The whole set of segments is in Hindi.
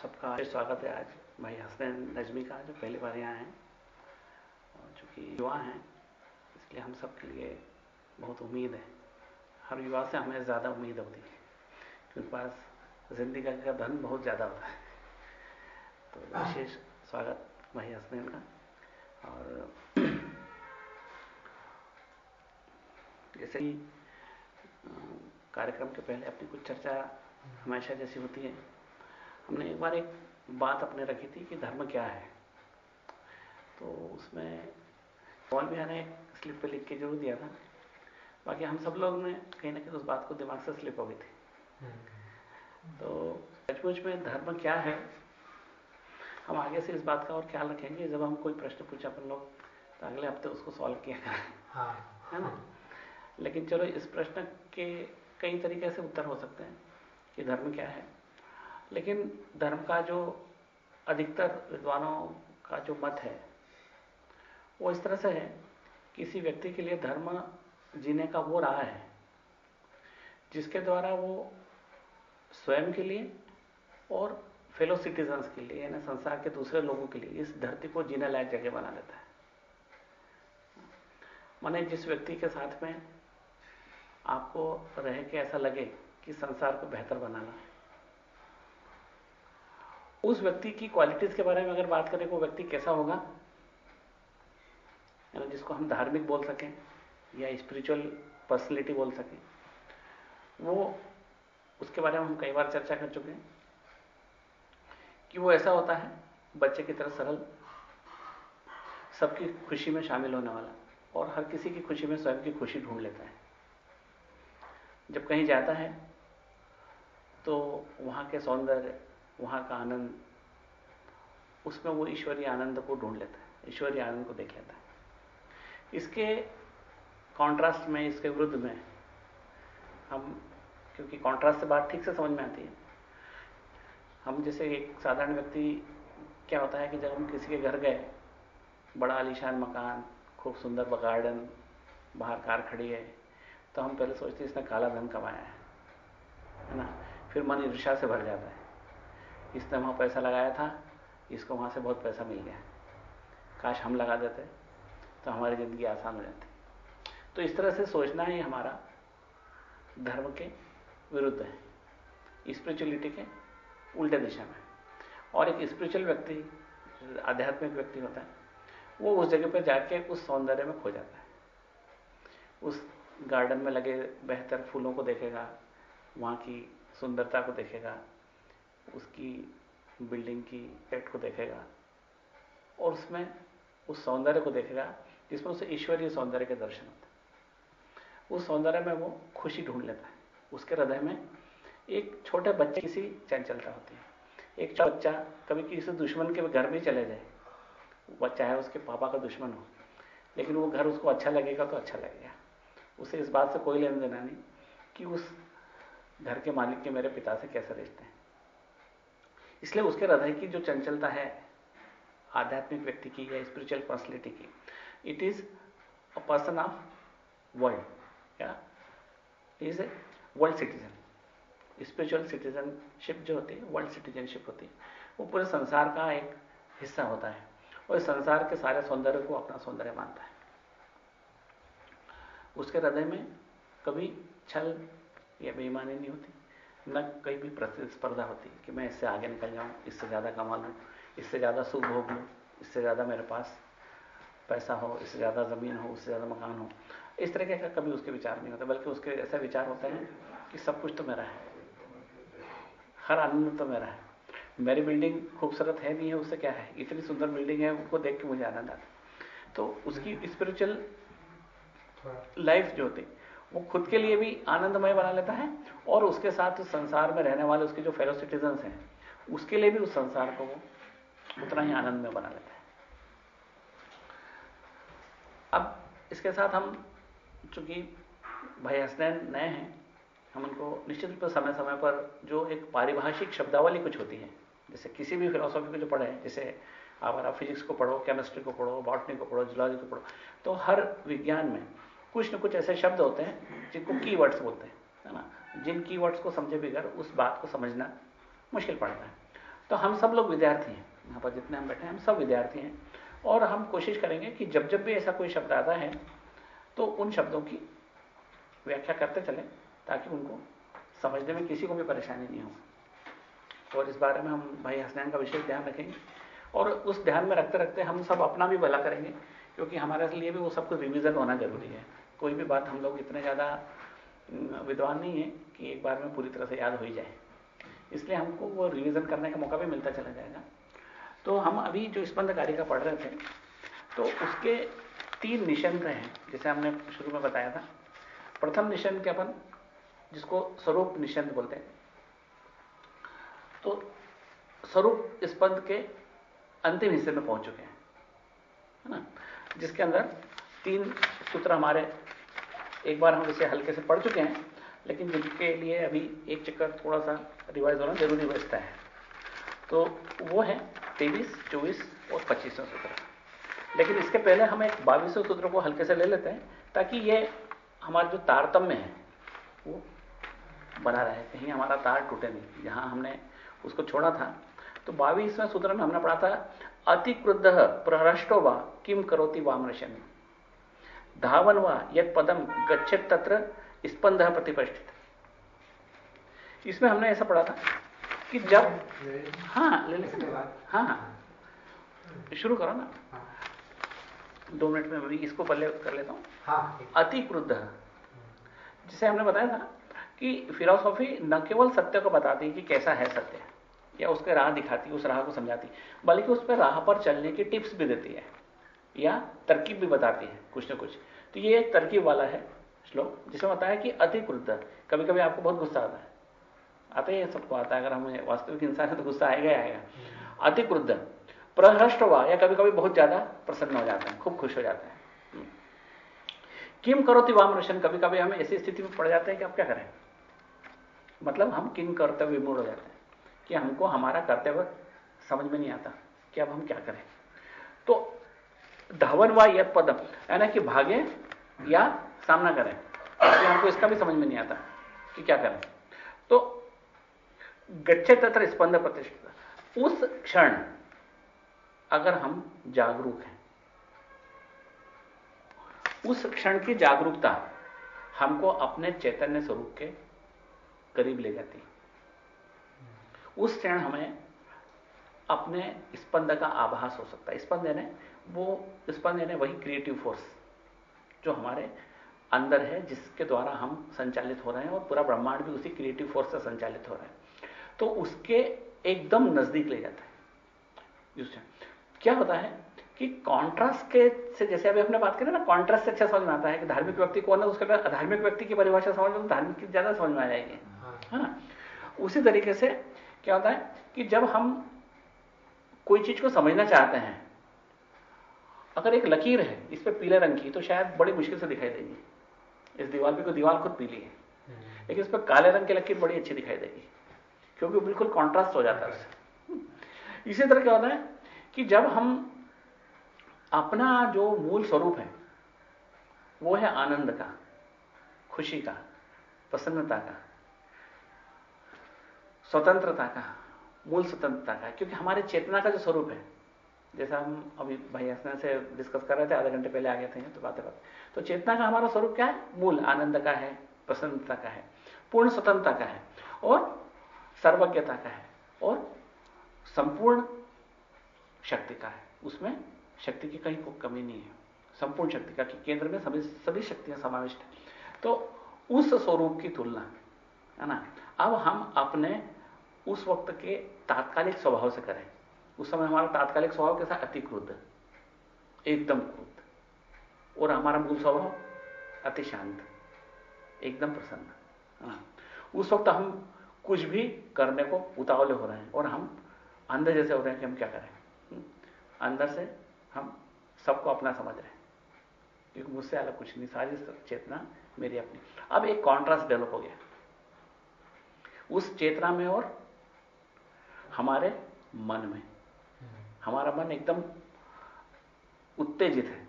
सबका स्वागत है आज भाई हसनैन नजमी का, जो पहली बार यहाँ हैं और चूँकि युवा हैं, इसलिए हम सब के लिए बहुत उम्मीद है। हर युवा से हमें ज़्यादा उम्मीद होती है, क्योंकि पास ज़िंदगी का धन बहुत ज़्यादा होता है। तो विशेष स्वागत भाई हसनैन का। और जैसे ही कार्यक्रम के पहले अपनी कुछ चर्चा हमेशा जैसी होती है हमने एक बार एक बात अपने रखी थी कि धर्म क्या है। तो उसमें कौन भी ने स्लिप पे लिख के ज़रूर दिया था। बाकी हम सब लोग ने कहीं ना कहीं उस बात को दिमाग से स्लिप हो गई थी। तो सचमुच में धर्म क्या है हम आगे से इस बात का और ख्याल रखेंगे। जब हम कोई प्रश्न पूछे अपन लोग तो अगले हफ़्ते उसको सॉल्व किया करें। हाँ। है ना? लेकिन चलो इस प्रश्न के कई तरीके से उत्तर हो सकते हैं कि धर्म क्या है। लेकिन धर्म का जो अधिकतर विद्वानों का जो मत है, वो इस तरह से है, किसी व्यक्ति के लिए धर्म जीने का वो राह है, जिसके द्वारा वो स्वयं के लिए और फेलो सिटीजन्स के लिए, यानी संसार के दूसरे लोगों के लिए इस धरती को जीने लायक जगह बना लेता है। माने जिस व्यक्ति के साथ में आपको रह के ऐसा लगे कि संसार को बेहतर बनाना है उस व्यक्ति की क्वालिटीज के बारे में अगर बात करें, वो व्यक्ति कैसा होगा? जिसको हम धार्मिक बोल सकें या स्पिरिचुअल पर्सनैलिटी बोल सकें, वो उसके बारे में हम कई बार चर्चा कर चुके हैं कि वो ऐसा होता है, बच्चे की तरह सरल, सबकी खुशी में शामिल होने वाला और हर किसी की खुशी में स्वयं की खुशी ढूंढ लेता है। जब कहीं जाता है तो वहाँ के सौंदर्य वहाँ का आनंद, उसमें वो ईश्वरीय आनंद को ढूंढ लेता है, ईश्वरीय आनंद को देख लेता है। इसके कॉन्ट्रास्ट में, इसके विरुद्ध में हम, क्योंकि कॉन्ट्रास्ट से बात ठीक से समझ में आती है। हम जैसे एक साधारण व्यक्ति, क्या होता है कि जब हम किसी के घर गए, बड़ा आलीशान मकान, खूब सुंदर गार्डन बाहर कार खड़ी है तो हम पहले सोचते हैं इसने काला धन कमाया है है ना? फिर मन ईर्षा से भर जाता है। इसने वहाँ पैसा लगाया था, इसको वहाँ से बहुत पैसा मिल गया। काश हम लगा देते तो हमारी ज़िंदगी आसान हो जाती। तो इस तरह से सोचना ही हमारा धर्म के विरुद्ध है। स्पिरिचुअलिटी के उल्टे दिशा में। और एक स्पिरिचुअल व्यक्ति, आध्यात्मिक व्यक्ति होता है, वो उस जगह पर जाके उस सौंदर्य में खो जाता है। उस गार्डन में लगे बेहतर फूलों को देखेगा, वहाँ की सुंदरता को देखेगा उसकी बिल्डिंग की इफ़ेक्ट को देखेगा और उसमें उस सौंदर्य को देखेगा जिसमें उसे ईश्वरीय सौंदर्य के दर्शन होते हैं। उस सौंदर्य में वो खुशी ढूंढ लेता है। उसके हृदय में एक छोटे बच्चे की चंचलता होती है। एक बच्चा कभी किसी दुश्मन के घर भी चले जाए, वह चाहे उसके पापा का दुश्मन हो, लेकिन वो घर उसको अच्छा लगेगा तो अच्छा लगेगा। उसे इस बात से कोई लेना देना नहीं कि उस घर के मालिक के मेरे पिता से कैसे रिश्ते हैं। इसलिए उसके हृदय की जो चंचलता है, आध्यात्मिक व्यक्ति की या स्पिरिचुअल पर्सनैलिटी की it is a person of world या is a world citizen spiritual citizenship जो होती है वर्ल्ड सिटीजनशिप होती है, वो पूरे संसार का एक हिस्सा होता है और इस संसार के सारे सौंदर्य को अपना सौंदर्य मानता है। उसके हृदय में कभी छल या बेईमानी नहीं होती। न कहीं भी प्रतिस्पर्धा होती कि मैं इससे आगे निकल जाऊँ, इससे ज़्यादा कमा लूँ, इससे ज़्यादा सुख भोग लूँ, इससे ज़्यादा मेरे पास पैसा हो, इससे ज़्यादा ज़मीन हो, उससे ज़्यादा मकान हो। इस तरह का कभी उसके विचार नहीं होता, बल्कि उसके ऐसा विचार होता है कि सब कुछ तो मेरा है। हर आनंद तो मेरा है। मेरी बिल्डिंग खूबसूरत है नहीं है, उससे क्या है? इतनी सुंदर बिल्डिंग है, उनको देख के मुझे आनंद आता तो उसकी स्पिरिचुअल लाइफ जो होती वो खुद के लिए भी आनंदमय बना लेता है और उसके साथ संसार में रहने वाले उसके जो फेलो सिटीजन हैं, उसके लिए भी उस संसार को वो उतना ही आनंद में बना लेता है। अब इसके साथ हम चूँकि भाई हसनैन नए हैं, हम उनको निश्चित रूप से समय समय पर जो एक पारिभाषिक शब्दावली कुछ होती है, जैसे किसी भी फिलोसॉफी को जो पढ़े, जैसे आप फिजिक्स को पढ़ो केमिस्ट्री को पढ़ो बॉटनी को पढ़ो जुलॉजी को पढ़ो तो हर विज्ञान में कुछ न कुछ ऐसे शब्द होते हैं जिनको कीवर्ड्स बोलते हैं, है ना? जिन कीवर्ड्स को समझे बगैर उस बात को समझना मुश्किल पड़ता है। तो हम सब लोग विद्यार्थी हैं। यहाँ पर जितने हम बैठे हैं, हम सब विद्यार्थी हैं। और हम कोशिश करेंगे कि जब जब भी ऐसा कोई शब्द आता है तो उन शब्दों की व्याख्या करते चले, ताकि उनको समझने में किसी को भी परेशानी नहीं हो। और इस बारे में हम भाई हसनैन का विशेष ध्यान रखेंगे। और उस ध्यान में रखते रखते हम सब अपना भी भला करेंगे, क्योंकि हमारे लिए भी वो सब कुछ रिविजन होना ज़रूरी है। कोई भी बात हम लोग इतने ज़्यादा विद्वान नहीं है कि एक बार में पूरी तरह से याद हो ही जाए। इसलिए हमको वो रिविजन करने का मौका भी मिलता चला जाएगा। तो हम अभी जो स्पंद कार्य का पढ़ रहे थे तो उसके तीन निशंक हैं, जैसे हमने शुरू में बताया था। प्रथम निशंक अपन, जिसको स्वरूप निशंक बोलते हैं। तो स्वरूप स्पंद के अंतिम हिस्से में पहुँच चुके हैं, है ना? जिसके अंदर तीन सूत्र हमारे एक बार हम इसे हल्के से पढ़ चुके हैं, लेकिन जिनके लिए अभी एक चक्कर थोड़ा सा रिवाइज होना ज़रूरी बचता है। तो वो है तेईस, चौबीस और पच्चीसवें सूत्र। लेकिन इसके पहले हम एक बाईसवें सूत्र को हल्के से ले लेते हैं, ताकि ये हमारा जो तारतम्य है, वो बना रहे, कहीं हमारा तार टूटे नहीं। जहाँ हमने उसको छोड़ा था। तो बाईसवें सूत्र में हमने पढ़ा था अति क्रुद्ध प्रहृष्टो वा किम करोति वामरशन धावन वा यद पदम गच्छेत तत्र स्पंद प्रतिपष्ठित इसमें हमने ऐसा पढ़ा था कि जब हाँ ले ले। हाँ हाँ। शुरू करो ना। दो मिनट में मैं इसको पहले कर लेता हूँ। हाँ, अति क्रुद्ध जिसे हमने बताया था कि फिलोसॉफी न केवल सत्य को बताती कि कैसा है सत्य या उसके राह दिखाती उस राह को समझाती बल्कि उस पर राह पर चलने की टिप्स भी देती है। या तरकीब भी बताती है, कुछ ना कुछ। तो ये एक तरकीब वाला है श्लोक, जिसमें बताया कि अति क्रुद्ध कभी कभी आपको बहुत गुस्सा आता है। आता ही सबको आता है। अगर हम वास्तविक इंसान है तो गुस्सा आएगा आएगा। अति क्रुद्ध प्रहृष्ट हुआ या कभी कभी बहुत ज़्यादा प्रसन्न हो जाता है, खूब खुश हो जाता है। हम्म। किम करो ती वाम कभी कभी हम ऐसी स्थिति में पड़ जाते हैं कि आप क्या करें? मतलब हम किन कर्तव्य विमूढ़ हो जाते हैं, कि हमको हमारा कर्तव्य समझ में नहीं आता कि अब हम क्या करें। तो धावन व यद पदम। यानी कि भागे या सामना करें। तो हमको इसका भी समझ में नहीं आता कि क्या करें। तो गच्छे तत्र स्पंद प्रतिष्ठित। उस क्षण अगर हम जागरूक हैं, उस क्षण की जागरूकता हमको अपने चैतन्य स्वरूप के करीब ले जाती है। उस क्षण हमें अपने स्पंद का आभास हो सकता है। स्पंद यानी वो स्पंद यानी वही क्रिएटिव फोर्स जो हमारे अंदर है जिसके द्वारा हम संचालित हो रहे हैं और पूरा ब्रह्मांड भी उसी क्रिएटिव फोर्स से संचालित हो रहा है। तो उसके एकदम नज़दीक ले जाता है। क्या होता है कि कॉन्ट्रास्ट के से जैसे अभी हमने बात करें ना कॉन्ट्रास्ट से अच्छा समझ में आता है कि धार्मिक व्यक्ति कौन है उसके बाद अधार्मिक व्यक्ति की परिभाषा समझ में धार्मिक की ज़्यादा समझ में आ जाएगी। हाँ। है ना? उसी तरीके से क्या होता है कि जब हम कोई चीज़ को समझना चाहते हैं अगर एक लकीर है इस पर पीले रंग की तो शायद बड़ी मुश्किल से दिखाई देगी। इस दीवार पे कोई दीवार खुद पीली है। हम्म। लेकिन इस पर काले रंग की लकीर बड़ी अच्छी दिखाई देगी क्योंकि बिल्कुल कॉन्ट्रास्ट हो जाता है उससे। इसी तरह क्या होता है कि जब हम अपना जो मूल स्वरूप है वो है आनंद का खुशी का प्रसन्नता का स्वतंत्रता का मूल स्वतंत्रता का क्योंकि हमारे चेतना का जो स्वरूप है जैसा हम अभी भाई हसन से डिस्कस कर रहे थे, आधे घंटे पहले आ गए थे तो बातें बात। तो चेतना का हमारा स्वरूप क्या है? मूल, आनंद का है, प्रसन्नता का है, पूर्ण स्वतंत्रता का है, और सर्वज्ञता का है, और संपूर्ण शक्ति का है। उसमें शक्ति की कहीं कोई कमी नहीं है। संपूर्ण शक्ति का कि केंद्र में सभी सभी शक्तियाँ समाविष्ट है। तो उस स्वरूप की तुलना, है ना? अब हम अपने उस वक्त के तात्कालिक स्वभाव से करें। उस समय हमारा तात्कालिक स्वभाव कैसा? अति क्रुद्ध एकदम क्रुद्ध और हमारा मूल स्वभाव? अति शांत। एकदम प्रसन्न। हाँ। उस वक्त हम कुछ भी करने को उतावले हो रहे हैं और हम अंदर जैसे हो रहे हैं कि हम क्या करें? हम्म? अंदर से हम सबको अपना समझ रहे हैं। क्योंकि मुझसे अलग कुछ नहीं। सारी चेतना मेरी अपनी। अब एक कॉन्ट्रास्ट डेवलप हो गया। उस चेतना में और हमारे मन में। हमारा मन एकदम उत्तेजित है।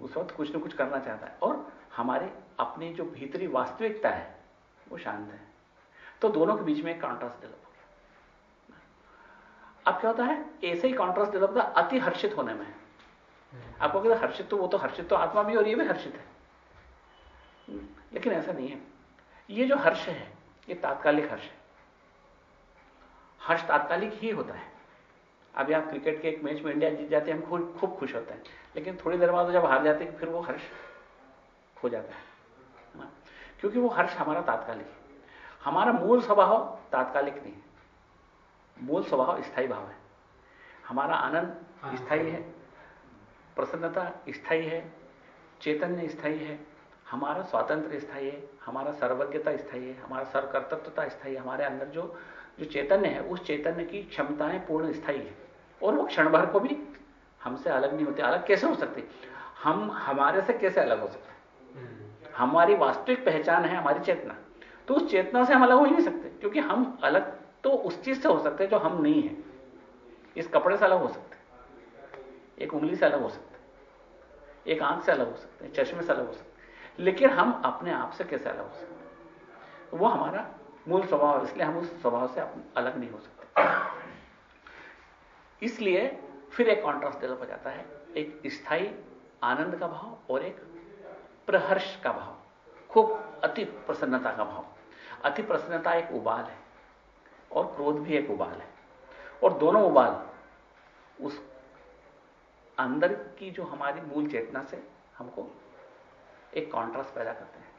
उस वक्त कुछ ना कुछ करना चाहता है। और हमारी अपनी जो भीतरी वास्तविकता है, वो शांत है। तो दोनों के बीच में एक कॉन्ट्रास्ट डेवलप हो गया। अब क्या होता है? ऐसे ही कॉन्ट्रास्ट डेवलप होता है, अति हर्षित होने में। आपको कहते हर्षित तो वो तो हर्षित तो आत्मा भी और ये भी हर्षित है। लेकिन ऐसा नहीं है। ये जो हर्ष है, ये तात्कालिक हर्ष है। हर्ष तात्कालिक ही होता है। अभी आप क्रिकेट के एक मैच में इंडिया जीत जाते हैं हम खूब खूब खुश होते हैं। लेकिन थोड़ी देर बाद जब हार जाते हैं फिर वो हर्ष हो जाता है ना? क्योंकि वो हर्ष हमारा तात्कालिक है। हमारा मूल स्वभाव तात्कालिक नहीं है। मूल स्वभाव स्थायी भाव है। हमारा आनंद हाँ। स्थायी है। प्रसन्नता स्थायी है। चैतन्य स्थायी है। हमारा स्वातंत्र स्थायी है। हमारा सर्वज्ञता स्थायी है। हमारा सर्वकर्तत्वता स्थायी है। हमारे अंदर जो जो चैतन्य है, उस चैतन्य की क्षमताएँ पूर्ण स्थायी है। और वो क्षण भर को भी हमसे अलग नहीं होते। अलग कैसे हो सकते? हम, हमारे से कैसे अलग हो सकते? हमारी वास्तविक पहचान है हमारी चेतना। तो उस चेतना से हम अलग हो ही नहीं सकते, क्योंकि हम अलग तो उस चीज़ से हो सकते जो हम नहीं है। इस कपड़े से अलग हो सकते एक उंगली से अलग हो सकते एक आँख से अलग हो सकते हैं, चश्मे से अलग हो सकते लेकिन हम अपने आप से कैसे अलग हो सकते वो हमारा मूल स्वभाव, इसलिए हम उस स्वभाव से अलग नहीं हो सकते। इसलिए फिर एक कॉन्ट्रास्ट डेवलप हो जाता है। एक स्थायी आनंद का भाव और एक प्रहर्ष का भाव। खूब अति प्रसन्नता का भाव। अति प्रसन्नता एक उबाल है और क्रोध भी एक उबाल है। और दोनों उबाल, उस अंदर की जो हमारी मूल चेतना से हमको एक कॉन्ट्रास्ट पैदा करते हैं।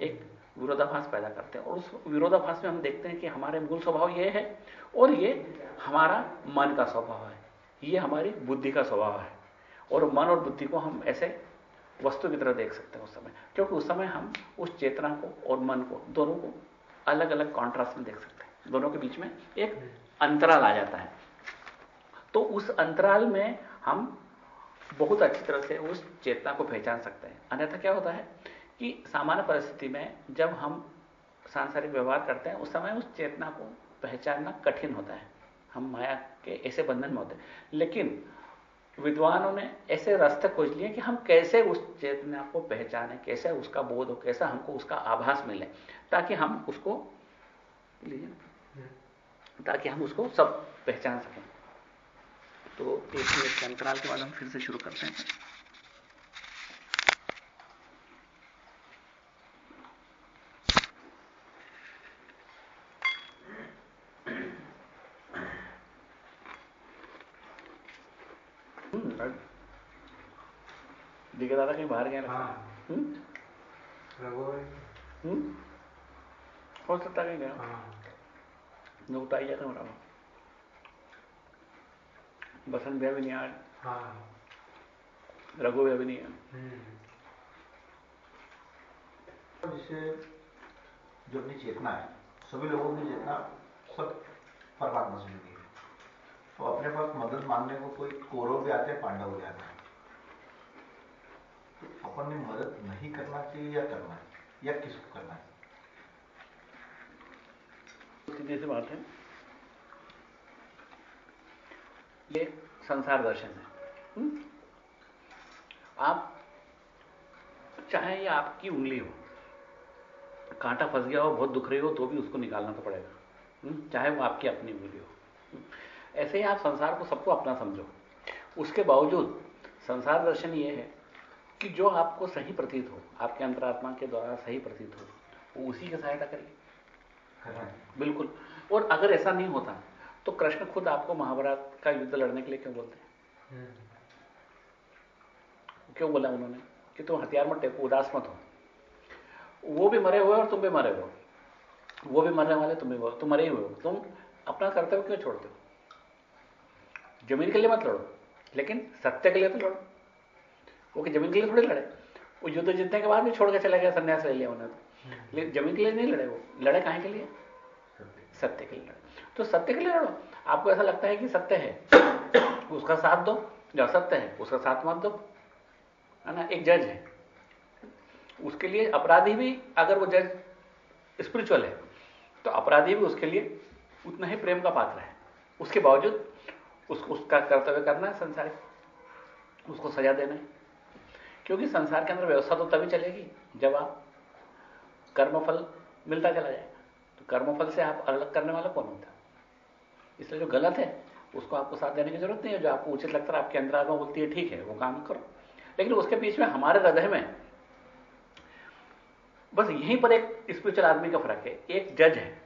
एक विरोधाभास पैदा करते हैं। और उस विरोधाभास में हम देखते हैं कि हमारे मूल स्वभाव यह है और ये हमारा मन का स्वभाव है। ये हमारी बुद्धि का स्वभाव है। और मन और बुद्धि को हम ऐसे वस्तु की तरह देख सकते हैं उस समय, क्योंकि उस समय हम उस चेतना को और मन को, दोनों को अलग अलग कॉन्ट्रास्ट में देख सकते हैं। दोनों के बीच में एक अंतराल आ जाता है। तो उस अंतराल में हम बहुत अच्छी तरह से उस चेतना को पहचान सकते हैं। अन्यथा क्या होता है? कि सामान्य परिस्थिति में जब हम सांसारिक व्यवहार करते हैं, उस समय उस चेतना को पहचानना कठिन होता है। हम माया के ऐसे बंधन में होते हैं। लेकिन विद्वानों ने ऐसे रास्ते खोज लिए कि हम कैसे उस चेतना को पहचाने, कैसे उसका बोध हो, कैसा हमको उसका आभास मिले, ताकि हम उसको ताकि हम उसको सब पहचान सकें। तो एक मिनट अंतराल के बाद हम फिर से शुरू करते हैं। दिखे दादा कहीं बाहर गए हाँ। हो? सकता कहीं गया। हाँ। उताई जाता हूँ बसंत भैया भी नहीं आए। हाँ। रघु भैया भी नहीं आए। हम्म। जिसे जो अपनी चेतना है सभी लोगों की चेतना सब परमात्मा से जुड़ी है तो अपने पास मदद मांगने को कोई कौरव भी आते हैं पांडव भी आते हैं अपन ने मदद नहीं करना चाहिए या करना है, या किसको करना है सीधी सी बात है ये संसार दर्शन है हुँ? हम्म? आप चाहे ये आपकी उंगली हो, कांटा फंस गया हो, बहुत दुख रही हो तो भी उसको निकालना तो पड़ेगा हुँ? हम्म? चाहे वो आपकी अपनी उंगली हो हम्म? ऐसे ही आप संसार को सबको अपना समझो। उसके बावजूद संसार दर्शन ये है कि जो आपको सही प्रतीत हो आपके अंतरात्मा के द्वारा सही प्रतीत हो वो उसी की सहायता करिए। बिल्कुल। और अगर ऐसा नहीं होता तो कृष्ण खुद आपको महाभारत का युद्ध लड़ने के लिए क्यों बोलते हैं? हम्म। क्यों बोला उन्होंने कि तुम हथियार मत टेको उदास मत हो। वो भी मरे हुए और तुम भी मरे हो। वो भी मरने वाले तुम भी तुम मरे हुए हो। तुम अपना कर्तव्य क्यों छोड़ते हो? ज़मीन के लिए मत लड़ो, लेकिन सत्य के लिए तो लड़ो। वो कि ज़मीन के लिए थोड़े लड़े। वो युद्ध जीतने के बाद भी छोड़ के चले गए संन्यास ले लिया उन्होंने तो। लेकिन ज़मीन के लिए नहीं लड़े वो। लड़े कहाँ के लिए? सत्य के लिए लड़े। तो सत्य के लिए लड़ो। आपको ऐसा लगता है कि सत्य है उसका साथ दो। जो असत्य है, उसका साथ मत दो। है ना? एक जज है। उसके लिए अपराधी भी, अगर वो जज स्पिरिचुअल है तो अपराधी भी उसके लिए उतना ही प्रेम का पात्र है। उसके बावजूद उसको, उसका कर्तव्य करना है संसारिक उसको सजा देना है। क्योंकि संसार के अंदर व्यवस्था तो तभी चलेगी जब आप कर्मफल मिलता चला जाएगा। तो कर्मफल से आप अलग करने वाला कौन होता? इसलिए जो गलत है, उसको आपको साथ देने की ज़रूरत नहीं है। जो आपको उचित लगता है, आपके अंदर आत्मा बोलती है, ठीक है, वो काम करो। लेकिन उसके बीच में हमारे हृदय में बस यहीं पर एक स्पिरिचुअल आदमी का फ़र्क है। एक जज है।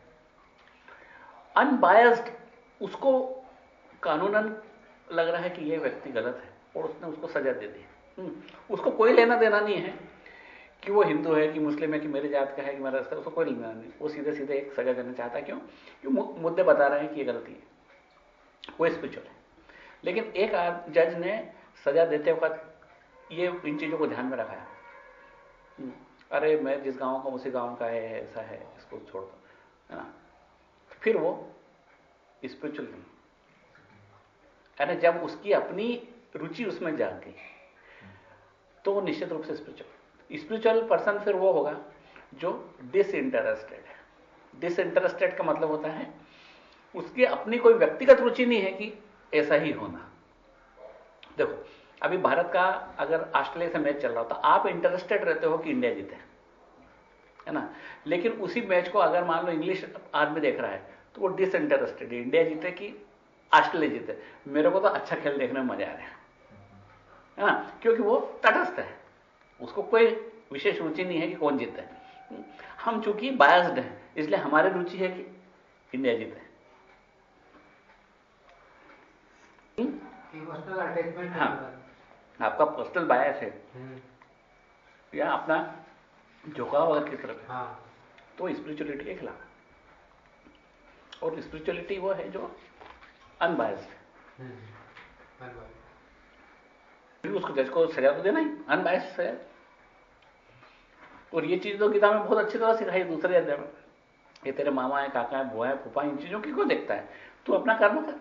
अनबायस्ड उसको कानूनन लग रहा है कि यह व्यक्ति गलत है, और उसने उसको सजा दे दी। हम्म। उसको कोई लेना देना नहीं है कि वो हिंदू है, कि मुस्लिम है, कि मेरे जात का है, कि मेरा रास्ता उसको कोई लेना नहीं। वो सीधे सीधे एक सजा देना चाहता है, क्यों? क्यों? मुद्दे बता रहे हैं कि ये गलती है। वो स्पिरिचुअल है लेकिन एक जज ने सजा देते वक्त ये, इन चीज़ों को ध्यान में रखा है। हम्म। अरे, मैं जिस गाँव का उसी गाँव का है, ऐसा है, इसको छोड़ दो, है ना? फिर वो स्पिरिचुअल नहीं यानी जब उसकी अपनी रुचि उसमें जाग गई तो वो निश्चित रूप से स्पिरिचुअल स्पिरिचुअल पर्सन फिर वो होगा जो डिसइंटरेस्टेड है। डिसइंटरेस्टेड का मतलब होता है, उसकी अपनी कोई व्यक्तिगत रुचि नहीं है कि ऐसा ही होना। देखो, अभी भारत का अगर ऑस्ट्रेलिया से मैच चल रहा हो तो आप इंटरेस्टेड रहते हो कि इंडिया जीते है ना? लेकिन उसी मैच को अगर मान लो इंग्लिश आदमी देख रहा है तो वो डिसइंटरेस्टेड है, इंडिया जीते कि ऑस्ट्रेलिया जीते। मेरे को तो अच्छा खेल देखने में मज़ा आ रहा है। है ना? क्योंकि वो तटस्थ है। उसको कोई विशेष रुचि नहीं है कि कौन जीते। हम चूँकि बायस्ड हैं इसलिए हमारी रुचि है कि इंडिया जीते। हाँ। आपका पर्सनल बायस है। हम्म। या अपना झुकाव अगर किस तरफ़ है हाँ। तो स्पिरिचुअलिटी के खिलाफ। और स्पिरिचुअलिटी वो है जो अनबायस्ड हम्म। उसको जज को सजा तो देना ही अनबायस्ड सजा। और ये चीज़ तो गीता में बहुत अच्छी तरह सिखाई दूसरे अध्याय में। ये तेरे मामा है काका है बुआ है फूफा इन चीज़ों की क्यों देखता है? तू अपना कर्म कर।